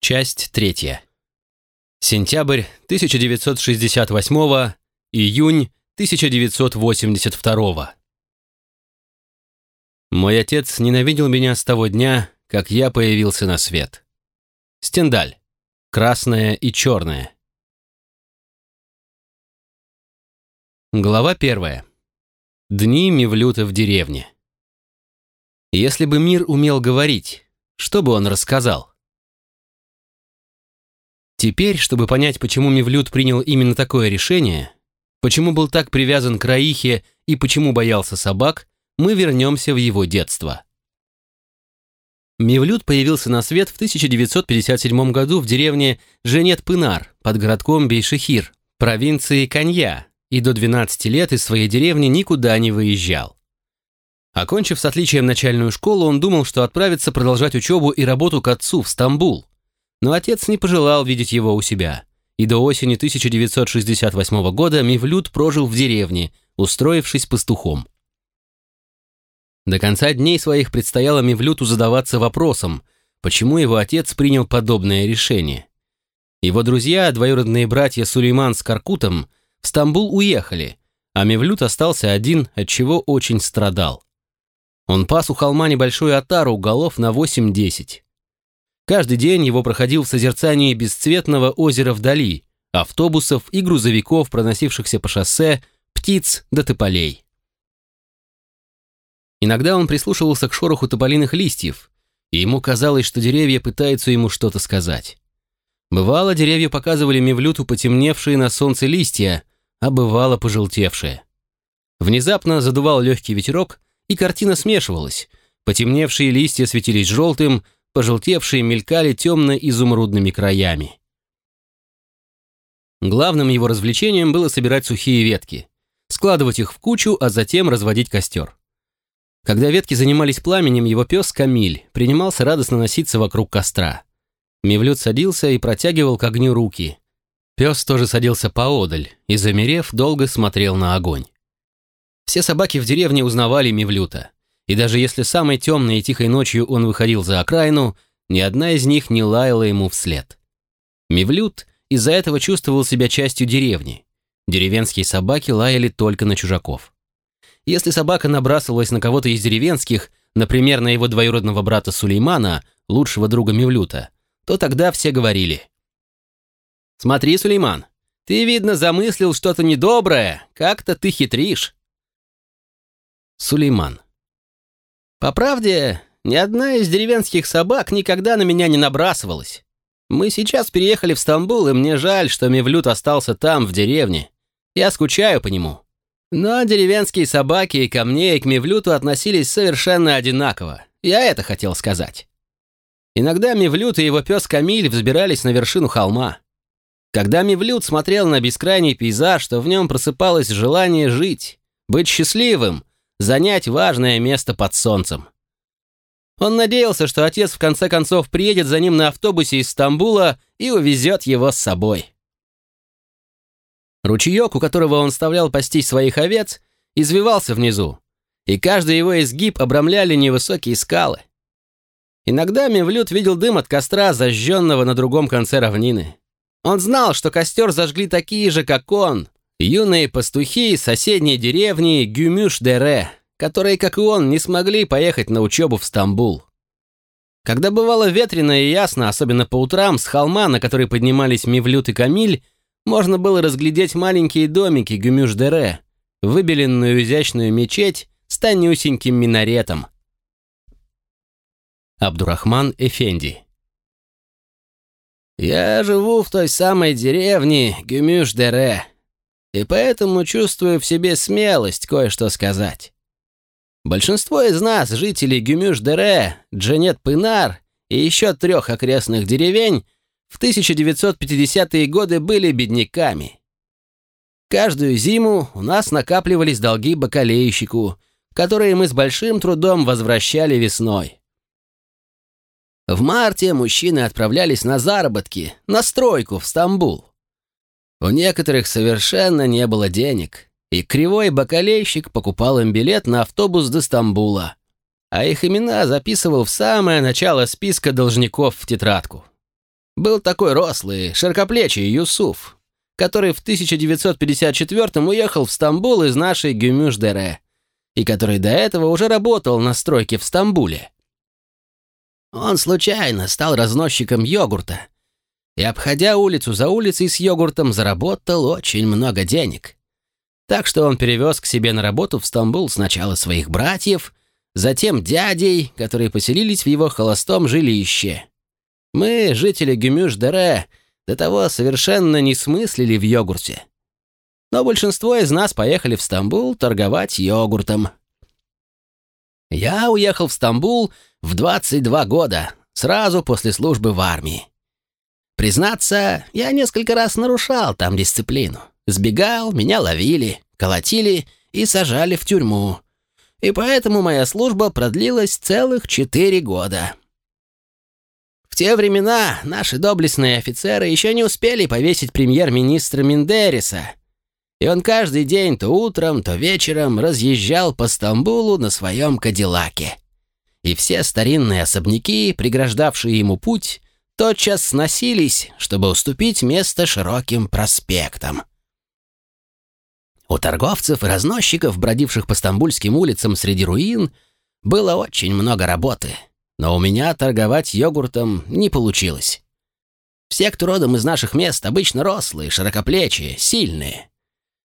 Часть третья. Сентябрь 1968, июнь 1982. Мой отец ненавидел меня с того дня, как я появился на свет. Стендаль. Красное и черное. Глава первая. Дни Мевлюта в деревне. Если бы мир умел говорить, что бы он рассказал? Теперь, чтобы понять, почему Мевлюд принял именно такое решение, почему был так привязан к Раихе и почему боялся собак, мы вернемся в его детство. Мевлюд появился на свет в 1957 году в деревне Женет-Пынар под городком Бейшехир, провинции Канья, и до 12 лет из своей деревни никуда не выезжал. Окончив с отличием начальную школу, он думал, что отправится продолжать учебу и работу к отцу в Стамбул. Но отец не пожелал видеть его у себя. И до осени 1968 года Мевлюд прожил в деревне, устроившись пастухом. До конца дней своих предстояло Мевлюту задаваться вопросом, почему его отец принял подобное решение. Его друзья, двоюродные братья Сулейман с Каркутом, в Стамбул уехали, а Мевлют остался один, от чего очень страдал. Он пас у холма небольшую отару голов на 8-10. Каждый день его проходил в созерцании бесцветного озера вдали, автобусов и грузовиков, проносившихся по шоссе, птиц до тополей. Иногда он прислушивался к шороху тополиных листьев, и ему казалось, что деревья пытаются ему что-то сказать. Бывало, деревья показывали Мевлюту потемневшие на солнце листья, а бывало пожелтевшие. Внезапно задувал легкий ветерок, и картина смешивалась. Потемневшие листья светились желтым, пожелтевшие мелькали темно-изумрудными краями. Главным его развлечением было собирать сухие ветки, складывать их в кучу, а затем разводить костер. Когда ветки занимались пламенем, его пес Камиль принимался радостно носиться вокруг костра. Мевлюд садился и протягивал к огню руки. Пес тоже садился поодаль и, замерев, долго смотрел на огонь. Все собаки в деревне узнавали Мевлюта, и даже если самой темной и тихой ночью он выходил за окраину, ни одна из них не лаяла ему вслед. Мевлют из-за этого чувствовал себя частью деревни. Деревенские собаки лаяли только на чужаков. Если собака набрасывалась на кого-то из деревенских, например, на его двоюродного брата Сулеймана, лучшего друга Мевлюта, то тогда все говорили. «Смотри, Сулейман, ты, видно, замыслил что-то недоброе, как-то ты хитришь». Сулейман. «По правде, ни одна из деревенских собак никогда на меня не набрасывалась. Мы сейчас переехали в Стамбул, и мне жаль, что Мевлют остался там, в деревне. Я скучаю по нему. Но деревенские собаки ко мне, и к Мевлюту относились совершенно одинаково. Я это хотел сказать. Иногда Мевлют и его пес Камиль взбирались на вершину холма. Когда Мевлют смотрел на бескрайний пейзаж, то в нем просыпалось желание жить, быть счастливым, занять важное место под солнцем. Он надеялся, что отец в конце концов приедет за ним на автобусе из Стамбула и увезет его с собой. Ручеек, у которого он вставлял пастись своих овец, извивался внизу, и каждый его изгиб обрамляли невысокие скалы. Иногда Мевлюд видел дым от костра, зажженного на другом конце равнины. Он знал, что костер зажгли такие же, как он, юные пастухи из соседней деревни Гюмюш-Дере, которые, как и он, не смогли поехать на учебу в Стамбул. Когда бывало ветрено и ясно, особенно по утрам, с холма, на который поднимались Мевлюд и Камиль, можно было разглядеть маленькие домики Гюмюш-Дере, выбеленную изящную мечеть с тонюсеньким минаретом. Абдурахман Эфенди «Я живу в той самой деревне Гюмюш-Дере, и поэтому чувствую в себе смелость кое-что сказать. Большинство из нас, жителей Гюмюш-Дере, Джанет-Пынар и еще трех окрестных деревень, в 1950-е годы были бедняками. Каждую зиму у нас накапливались долги бакалейщику, которые мы с большим трудом возвращали весной. В марте мужчины отправлялись на заработки, на стройку в Стамбул. У некоторых совершенно не было денег, и кривой бакалейщик покупал им билет на автобус до Стамбула, а их имена записывал в самое начало списка должников в тетрадку. был такой рослый, широкоплечий Юсуф, который в 1954 уехал в Стамбул из нашей Гюмюш-Дере, и который до этого уже работал на стройке в Стамбуле. Он случайно стал разносчиком йогурта и, обходя улицу за улицей с йогуртом, заработал очень много денег. Так что он перевез к себе на работу в Стамбул сначала своих братьев, затем дядей, которые поселились в его холостом жилище. Мы, жители Гюмюш-Дере, до того совершенно не смыслили в йогурте. Но большинство из нас поехали в Стамбул торговать йогуртом. Я уехал в Стамбул в 22 года, сразу после службы в армии. Признаться, я несколько раз нарушал там дисциплину. Сбегал, меня ловили, колотили и сажали в тюрьму. И поэтому моя служба продлилась целых четыре года. В те времена наши доблестные офицеры еще не успели повесить премьер-министра Миндериса, и он каждый день то утром, то вечером разъезжал по Стамбулу на своем Кадиллаке. И все старинные особняки, преграждавшие ему путь, тотчас сносились, чтобы уступить место широким проспектам. У торговцев и разносчиков, бродивших по стамбульским улицам среди руин, было очень много работы, но у меня торговать йогуртом не получилось. Все, кто родом из наших мест, обычно рослые, широкоплечие, сильные.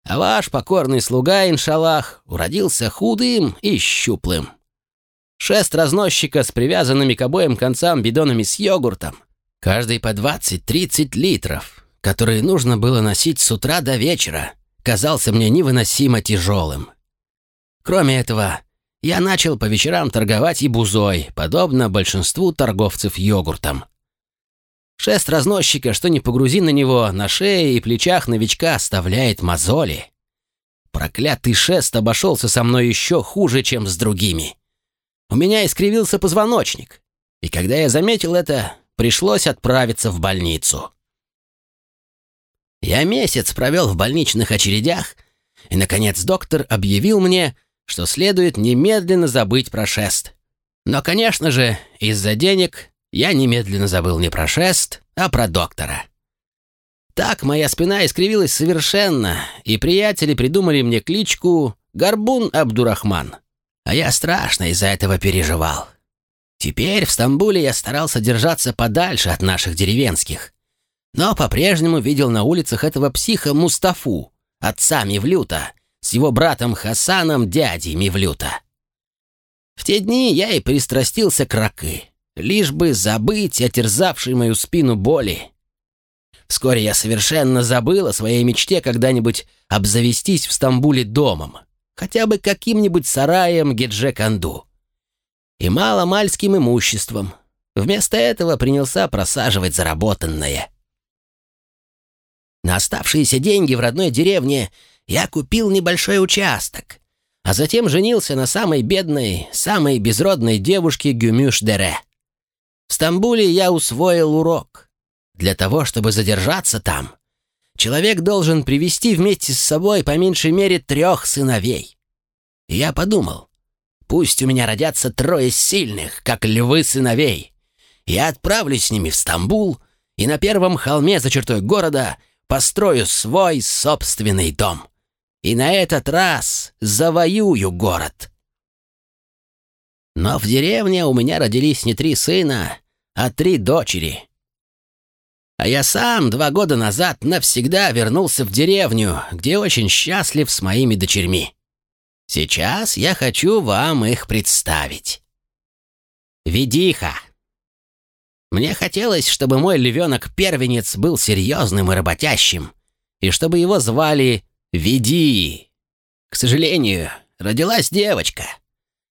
А ваш покорный слуга, иншаллах, уродился худым и щуплым. Шест разносчика с привязанными к обоим концам бидонами с йогуртом, каждый по 20-30 литров, которые нужно было носить с утра до вечера, казался мне невыносимо тяжелым. Кроме этого, я начал по вечерам торговать и бузой, подобно большинству торговцев йогуртом. Шест разносчика, что не погрузи на него, на шее и плечах новичка оставляет мозоли. Проклятый шест обошелся со мной еще хуже, чем с другими. У меня искривился позвоночник, и когда я заметил это, пришлось отправиться в больницу. Я месяц провел в больничных очередях, и, наконец, доктор объявил мне, что следует немедленно забыть про шест. Но, конечно же, из-за денег я немедленно забыл не про шест, а про доктора. Так моя спина искривилась совершенно, и приятели придумали мне кличку Горбун Абдурахман. А я страшно из-за этого переживал. Теперь в Стамбуле я старался держаться подальше от наших деревенских. Но по-прежнему видел на улицах этого психа Мустафу, отца Мивлюта, с его братом Хасаном, дядей Мивлюта. В те дни я и пристрастился к ракы лишь бы забыть о терзавшей мою спину боли. Вскоре я совершенно забыл о своей мечте когда-нибудь обзавестись в Стамбуле домом, хотя бы каким-нибудь сараем Геджеканду. И маломальским имуществом. Вместо этого принялся просаживать заработанное. На оставшиеся деньги в родной деревне я купил небольшой участок, а затем женился на самой бедной, самой безродной девушке Гюмюш-Дере. В Стамбуле я усвоил урок. Для того, чтобы задержаться там, человек должен привести вместе с собой по меньшей мере трех сыновей. И я подумал, пусть у меня родятся трое сильных, как львы сыновей. Я отправлюсь с ними в Стамбул и на первом холме за чертой города построю свой собственный дом. И на этот раз завоюю город. Но в деревне у меня родились не три сына, а три дочери. А я сам два года назад навсегда вернулся в деревню, где очень счастлив с моими дочерьми. Сейчас я хочу вам их представить. Ведиха. Мне хотелось, чтобы мой львенок-первенец был серьезным и работящим, и чтобы его звали Веди. К сожалению, родилась девочка —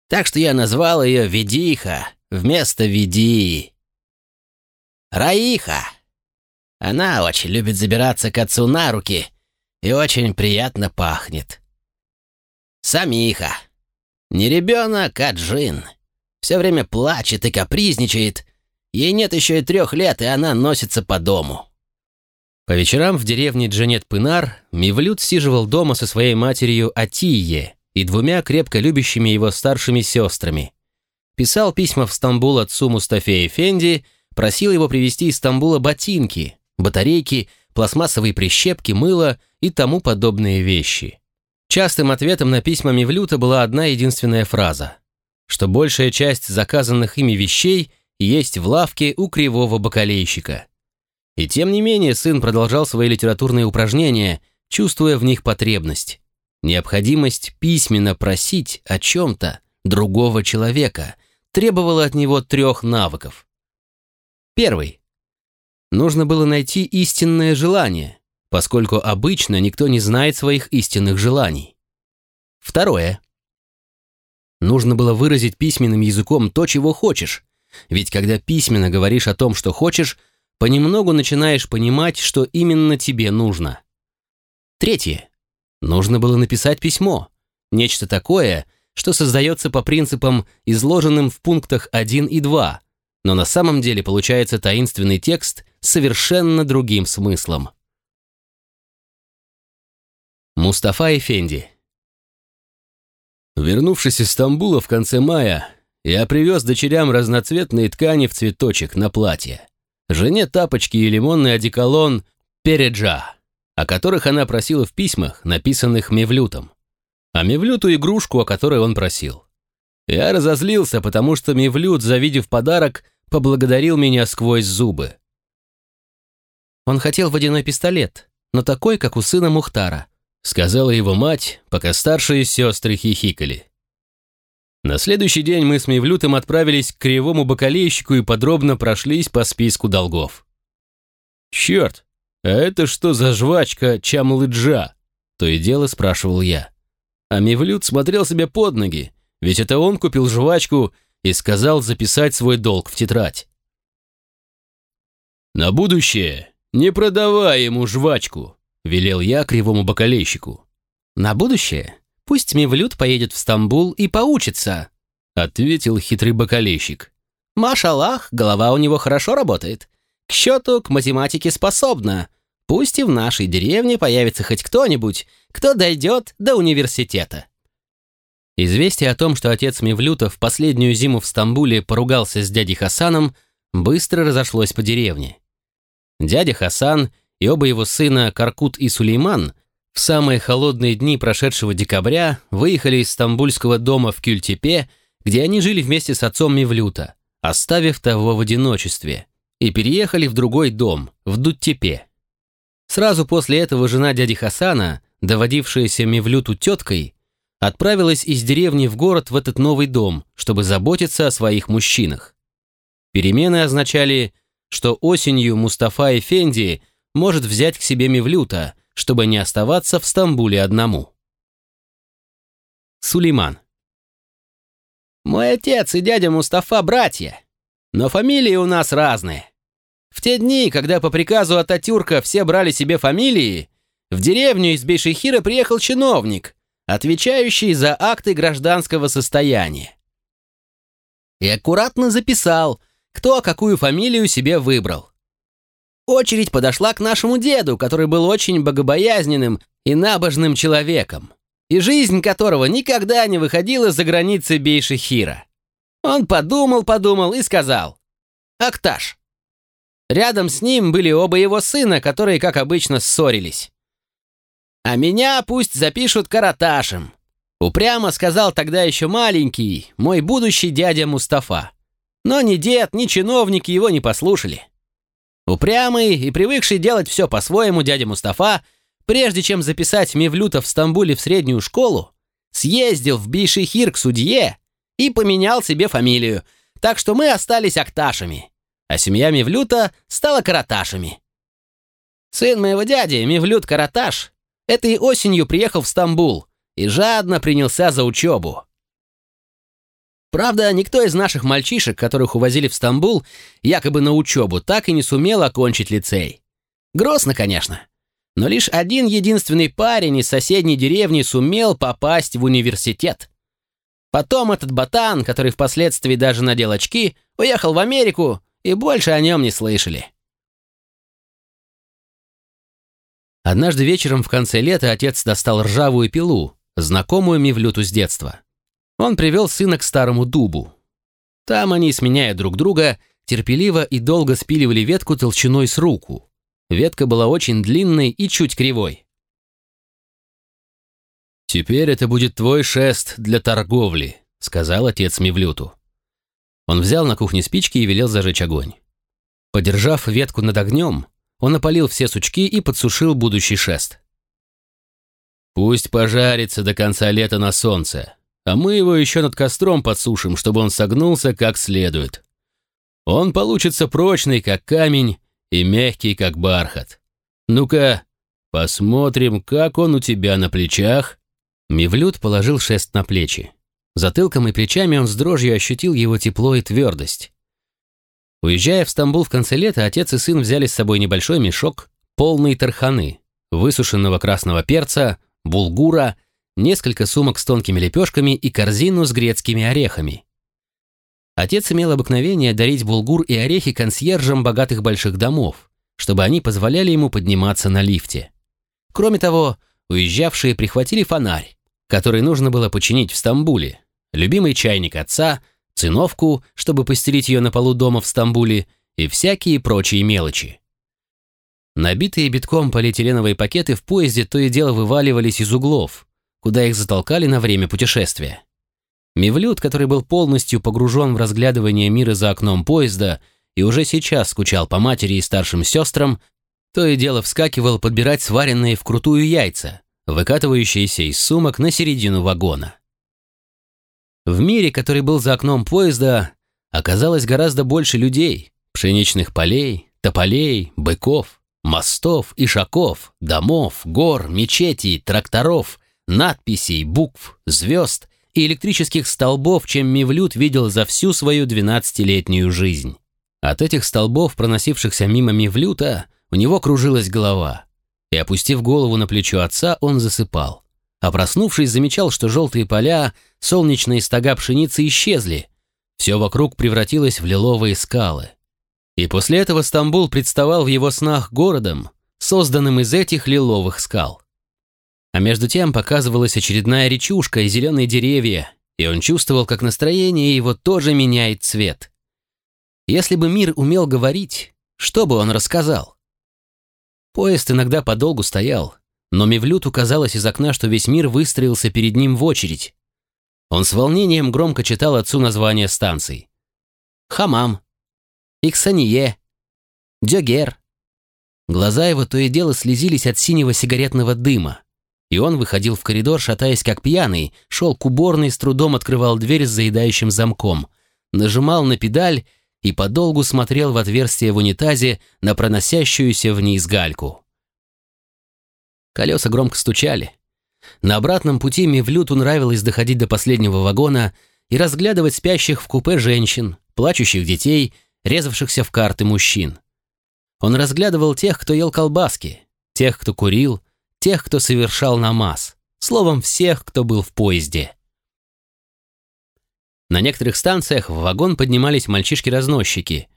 так что я назвал ее Ведиха вместо Ведии. Раиха. Она очень любит забираться к отцу на руки и очень приятно пахнет. Самиха. Не ребенок, а джин. Все время плачет и капризничает. Ей нет еще и трех лет, и она носится по дому. По вечерам в деревне Джанет-Пынар Мивлют сиживал дома со своей матерью Атие, и двумя крепко любящими его старшими сестрами. Писал письма в Стамбул отцу Мустафе Эфенди, просил его привезти из Стамбула ботинки, батарейки, пластмассовые прищепки, мыло и тому подобные вещи. Частым ответом на письма Мевлюта была одна единственная фраза, что большая часть заказанных ими вещей есть в лавке у кривого бакалейщика. И тем не менее сын продолжал свои литературные упражнения, чувствуя в них потребность. Необходимость письменно просить о чем-то другого человека требовала от него трех навыков. Первый. Нужно было найти истинное желание, поскольку обычно никто не знает своих истинных желаний. Второе. Нужно было выразить письменным языком то, чего хочешь, ведь когда письменно говоришь о том, что хочешь, понемногу начинаешь понимать, что именно тебе нужно. Третье. Нужно было написать письмо, нечто такое, что создается по принципам, изложенным в пунктах 1 и 2, но на самом деле получается таинственный текст с совершенно другим смыслом. Мустафа Эфенди Вернувшись из Стамбула в конце мая, я привез дочерям разноцветные ткани в цветочек на платье. Жене тапочки и лимонный одеколон «Переджа», о которых она просила в письмах, написанных Мевлютом. А Мевлюту игрушку, о которой он просил. Я разозлился, потому что Мевлют, завидев подарок, поблагодарил меня сквозь зубы. Он хотел водяной пистолет, но такой, как у сына Мухтара, сказала его мать, пока старшие сестры хихикали. На следующий день мы с Мевлютом отправились к кривому бакалейщику и подробно прошлись по списку долгов. «Черт, а это что за жвачка Чамлыджа?» То и дело спрашивал я. А Мевлют смотрел себе под ноги, ведь это он купил жвачку и сказал записать свой долг в тетрадь. «На будущее не продавай ему жвачку», — велел я кривому бакалейщику. «На будущее пусть Мевлют поедет в Стамбул и поучится», — ответил хитрый бакалейщик. «Машаллах, голова у него хорошо работает. К счету, к математике способна. Пусть и в нашей деревне появится хоть кто-нибудь, кто дойдет до университета». Известие о том, что отец Мевлюта в последнюю зиму в Стамбуле поругался с дядей Хасаном, быстро разошлось по деревне. Дядя Хасан и оба его сына Каркут и Сулейман в самые холодные дни прошедшего декабря выехали из стамбульского дома в Кюльтепе, где они жили вместе с отцом Мевлюта, оставив того в одиночестве, и переехали в другой дом, в Дуттепе. Сразу после этого жена дяди Хасана, доводившаяся Мевлюту теткой, отправилась из деревни в город в этот новый дом, чтобы заботиться о своих мужчинах. Перемены означали, что осенью Мустафа Эфенди может взять к себе Мевлюта, чтобы не оставаться в Стамбуле одному. Сулейман «Мой отец и дядя Мустафа – братья, но фамилии у нас разные. В те дни, когда по приказу Ататюрка все брали себе фамилии, в деревню из Бейшехира приехал чиновник, отвечающий за акты гражданского состояния. И аккуратно записал, кто какую фамилию себе выбрал. Очередь подошла к нашему деду, который был очень богобоязненным и набожным человеком, и жизнь которого никогда не выходила за границы Бейшехира. Он подумал-подумал и сказал «Акташ». Рядом с ним были оба его сына, которые, как обычно, ссорились. А меня пусть запишут караташем. Упрямо сказал тогда еще маленький, мой будущий дядя Мустафа. Но ни дед, ни чиновник его не послушали. Упрямый и привыкший делать все по-своему дядя Мустафа, прежде чем записать Мевлюта в Стамбуле в среднюю школу, съездил в Бишехир к судье и поменял себе фамилию, так что мы остались акташами, а семья Мевлюта стала караташами. Сын моего дяди, Мевлют Караташ, Этой осенью приехал в Стамбул и жадно принялся за учебу. Правда, никто из наших мальчишек, которых увозили в Стамбул, якобы на учебу, так и не сумел окончить лицей. Грозно, конечно. Но лишь один единственный парень из соседней деревни сумел попасть в университет. Потом этот ботан, который впоследствии даже надел очки, уехал в Америку, и больше о нем не слышали. Однажды вечером в конце лета отец достал ржавую пилу, знакомую Мивлюту с детства. Он привел сына к старому дубу. Там они, сменяя друг друга, терпеливо и долго спиливали ветку толщиной с руку. Ветка была очень длинной и чуть кривой. «Теперь это будет твой шест для торговли», — сказал отец Мивлюту. Он взял на кухне спички и велел зажечь огонь. Подержав ветку над огнем, он опалил все сучки и подсушил будущий шест. «Пусть пожарится до конца лета на солнце, а мы его еще над костром подсушим, чтобы он согнулся как следует. Он получится прочный, как камень, и мягкий, как бархат. Ну-ка, посмотрим, как он у тебя на плечах». Мивлют положил шест на плечи. Затылком и плечами он с дрожью ощутил его тепло и твердость. Уезжая в Стамбул в конце лета, отец и сын взяли с собой небольшой мешок, полный тарханы, высушенного красного перца, булгура, несколько сумок с тонкими лепешками и корзину с грецкими орехами. Отец имел обыкновение дарить булгур и орехи консьержам богатых больших домов, чтобы они позволяли ему подниматься на лифте. Кроме того, уезжавшие прихватили фонарь, который нужно было починить в Стамбуле, любимый чайник отца, циновку, чтобы постелить ее на полу дома в Стамбуле и всякие прочие мелочи. Набитые битком полиэтиленовые пакеты в поезде то и дело вываливались из углов, куда их затолкали на время путешествия. Мивлют, который был полностью погружен в разглядывание мира за окном поезда и уже сейчас скучал по матери и старшим сестрам, то и дело вскакивал подбирать сваренные вкрутую яйца, выкатывающиеся из сумок на середину вагона. В мире, который был за окном поезда, оказалось гораздо больше людей, пшеничных полей, тополей, быков, мостов, ишаков, домов, гор, мечетей, тракторов, надписей, букв, звезд и электрических столбов, чем Мивлют видел за всю свою двенадцатилетнюю жизнь. От этих столбов, проносившихся мимо Мивлюта, у него кружилась голова, и, опустив голову на плечо отца, он засыпал а проснувшись, замечал, что желтые поля, солнечные стога пшеницы исчезли. Все вокруг превратилось в лиловые скалы. И после этого Стамбул представал в его снах городом, созданным из этих лиловых скал. А между тем показывалась очередная речушка и зеленые деревья, и он чувствовал, как настроение его тоже меняет цвет. Если бы мир умел говорить, что бы он рассказал? Поезд иногда подолгу стоял, но Мевлюту казалось из окна, что весь мир выстроился перед ним в очередь. Он с волнением громко читал отцу названия станций. «Хамам», «Иксанье», «Дёгер». Глаза его то и дело слезились от синего сигаретного дыма, и он выходил в коридор, шатаясь как пьяный, шел к уборной, с трудом открывал дверь с заедающим замком, нажимал на педаль и подолгу смотрел в отверстие в унитазе на проносящуюся вниз гальку. Колеса громко стучали. На обратном пути Мевлюту нравилось доходить до последнего вагона и разглядывать спящих в купе женщин, плачущих детей, резавшихся в карты мужчин. Он разглядывал тех, кто ел колбаски, тех, кто курил, тех, кто совершал намаз, словом, всех, кто был в поезде. На некоторых станциях в вагон поднимались мальчишки-разносчики,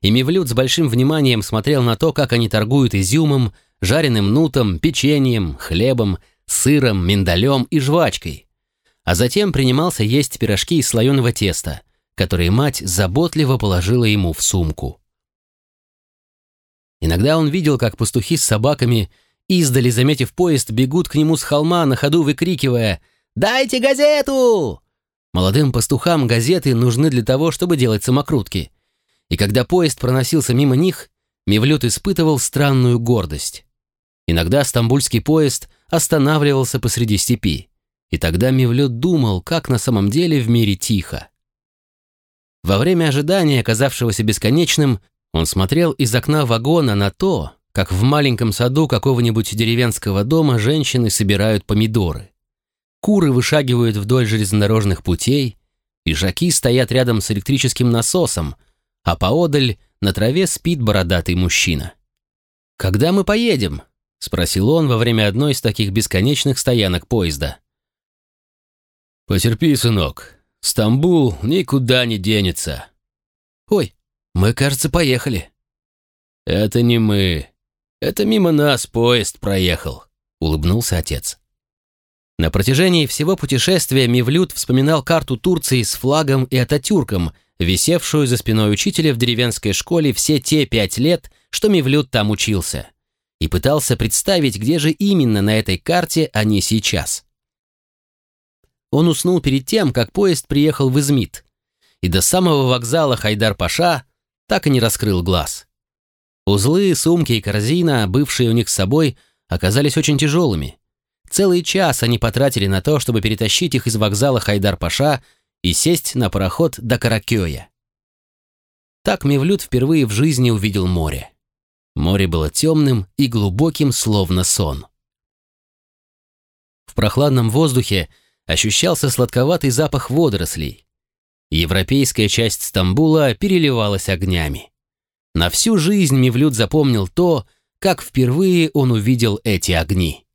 и Мевлют с большим вниманием смотрел на то, как они торгуют изюмом, жареным нутом, печеньем, хлебом, сыром, миндалем и жвачкой. А затем принимался есть пирожки из слоеного теста, которые мать заботливо положила ему в сумку. Иногда он видел, как пастухи с собаками, издали заметив поезд, бегут к нему с холма, на ходу выкрикивая «Дайте газету!». Молодым пастухам газеты нужны для того, чтобы делать самокрутки. И когда поезд проносился мимо них, Мевлют испытывал странную гордость. Иногда стамбульский поезд останавливался посреди степи, и тогда Мевлюд думал, как на самом деле в мире тихо. Во время ожидания, оказавшегося бесконечным, он смотрел из окна вагона на то, как в маленьком саду какого-нибудь деревенского дома женщины собирают помидоры. Куры вышагивают вдоль железнодорожных путей, ижаки стоят рядом с электрическим насосом, а поодаль на траве спит бородатый мужчина. «Когда мы поедем?» — спросил он во время одной из таких бесконечных стоянок поезда. «Потерпи, сынок. Стамбул никуда не денется». «Ой, мы, кажется, поехали». «Это не мы. Это мимо нас поезд проехал», — улыбнулся отец. На протяжении всего путешествия Мивлют вспоминал карту Турции с флагом и Ататюрком, висевшую за спиной учителя в деревенской школе все те пять лет, что Мевлюд там учился, и пытался представить, где же именно на этой карте они сейчас. Он уснул перед тем, как поезд приехал в Измит, и до самого вокзала Хайдар-Паша так и не раскрыл глаз. Узлы, сумки и корзина, бывшие у них с собой, оказались очень тяжелыми. Целый час они потратили на то, чтобы перетащить их из вокзала Хайдар-Паша и сесть на пароход до Каракёя. Так Мевлюд впервые в жизни увидел море. Море было темным и глубоким, словно сон. В прохладном воздухе ощущался сладковатый запах водорослей. Европейская часть Стамбула переливалась огнями. На всю жизнь Мевлюд запомнил то, как впервые он увидел эти огни.